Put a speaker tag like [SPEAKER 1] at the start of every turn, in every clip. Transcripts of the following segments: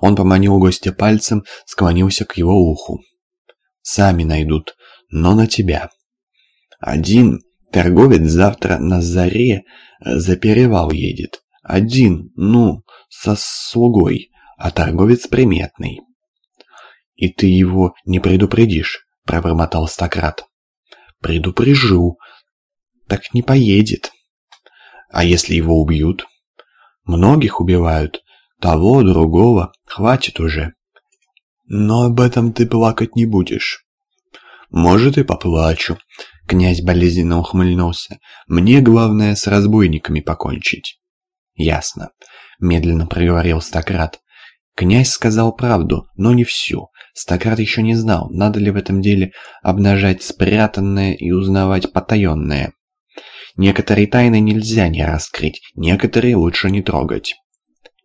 [SPEAKER 1] Он поманил гостя пальцем, склонился к его уху. «Сами найдут, но на тебя. Один торговец завтра на заре за перевал едет. Один, ну, со слугой, а торговец приметный». «И ты его не предупредишь?» – пробормотал Стократ. «Предупрежу. Так не поедет». «А если его убьют?» «Многих убивают. Того, другого. Хватит уже». «Но об этом ты плакать не будешь». «Может, и поплачу». Князь болезненно ухмыльнулся. «Мне главное с разбойниками покончить». «Ясно», — медленно проговорил Стократ. Князь сказал правду, но не всю. Стократ еще не знал, надо ли в этом деле обнажать спрятанное и узнавать потаенное. Некоторые тайны нельзя не раскрыть, некоторые лучше не трогать.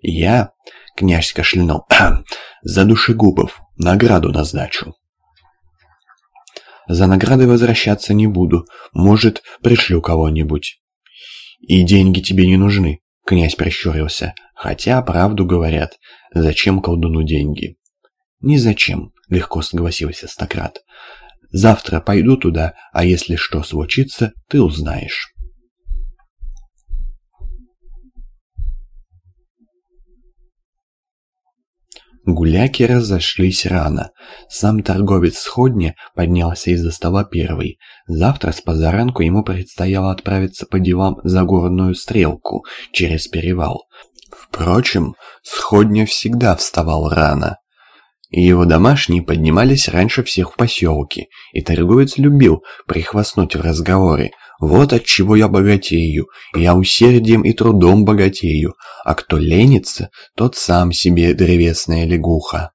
[SPEAKER 1] «Я...» — князь кашлянул. «За душегубов. Награду назначу». «За наградой возвращаться не буду. Может, пришлю кого-нибудь». «И деньги тебе не нужны», — князь прищурился. «Хотя, правду говорят, зачем колдуну деньги?» «Ни зачем», — легко согласился Стократ. «Завтра пойду туда, а если что случится, ты узнаешь». Гуляки разошлись рано. Сам торговец сходня поднялся из-за стола первый. Завтра с позаранку ему предстояло отправиться по делам за горную стрелку через перевал. Впрочем, сходня всегда вставал рано. И его домашние поднимались раньше всех в поселке, и торговец любил прихвастнуть в разговоре, вот от чего я богатею, я усердием и трудом богатею, а кто ленится, тот сам себе древесная лягуха.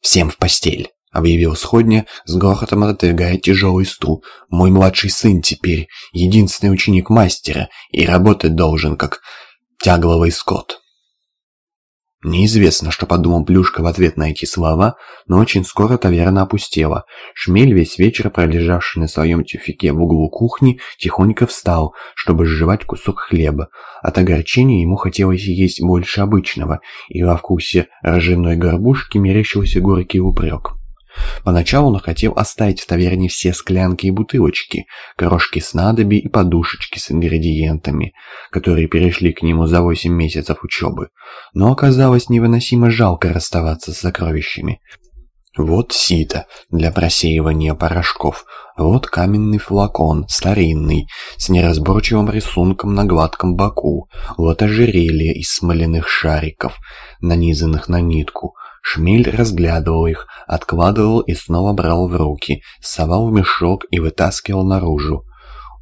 [SPEAKER 1] «Всем в постель!» — объявил сходня, с грохотом отодвигая тяжелый стул. «Мой младший сын теперь единственный ученик мастера и работать должен, как тягловый скот». Неизвестно, что подумал Плюшка в ответ на эти слова, но очень скоро таверна опустела. Шмель, весь вечер пролежавший на своем тюфике в углу кухни, тихонько встал, чтобы сживать кусок хлеба. От огорчения ему хотелось есть больше обычного, и во вкусе ржаной горбушки мерещился горький упрек. Поначалу он хотел оставить в таверне все склянки и бутылочки, корошки снадобий и подушечки с ингредиентами, которые перешли к нему за восемь месяцев учебы. Но оказалось невыносимо жалко расставаться с сокровищами. Вот сито для просеивания порошков, вот каменный флакон, старинный, с неразборчивым рисунком на гладком боку, вот ожерелье из смоляных шариков, нанизанных на нитку, Шмель разглядывал их, откладывал и снова брал в руки, совал в мешок и вытаскивал наружу.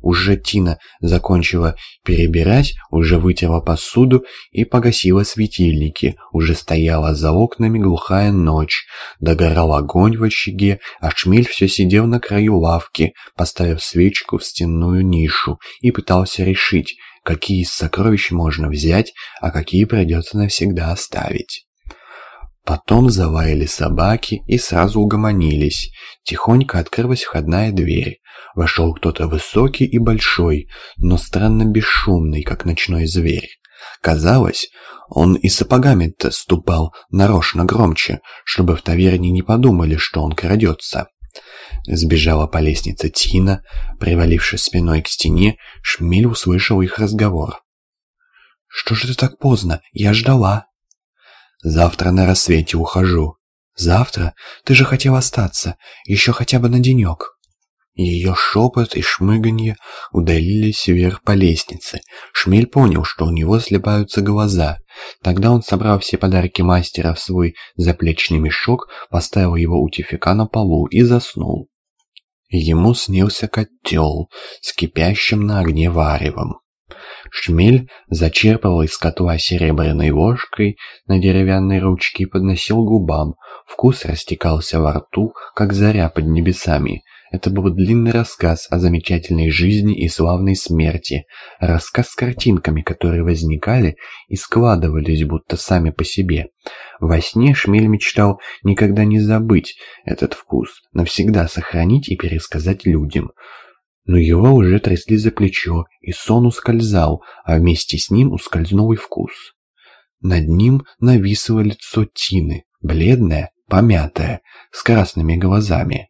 [SPEAKER 1] Уже Тина закончила перебирать, уже вытерла посуду и погасила светильники, уже стояла за окнами глухая ночь, догорал огонь в очаге, а шмель все сидел на краю лавки, поставив свечку в стенную нишу и пытался решить, какие из сокровищ можно взять, а какие придется навсегда оставить. Потом залаяли собаки и сразу угомонились. Тихонько открылась входная дверь. Вошел кто-то высокий и большой, но странно бесшумный, как ночной зверь. Казалось, он и сапогами-то ступал нарочно громче, чтобы в таверне не подумали, что он крадется. Сбежала по лестнице Тина, привалившись спиной к стене, Шмель услышал их разговор. «Что же ты так поздно? Я ждала!» Завтра на рассвете ухожу. Завтра? Ты же хотел остаться, еще хотя бы на денек. Ее шепот и шмыганье удалились вверх по лестнице. Шмель понял, что у него слепаются глаза. Тогда он собрал все подарки мастера в свой заплечный мешок, поставил его у тюфика на полу и заснул. Ему снился котел с кипящим на огне варевом. Шмель зачерпывал из котла серебряной ложкой на деревянной ручке и подносил губам. Вкус растекался во рту, как заря под небесами. Это был длинный рассказ о замечательной жизни и славной смерти. Рассказ с картинками, которые возникали и складывались будто сами по себе. Во сне Шмель мечтал никогда не забыть этот вкус, навсегда сохранить и пересказать людям но его уже трясли за плечо, и сон ускользал, а вместе с ним ускользнул и вкус. Над ним нависло лицо Тины, бледное, помятое, с красными глазами.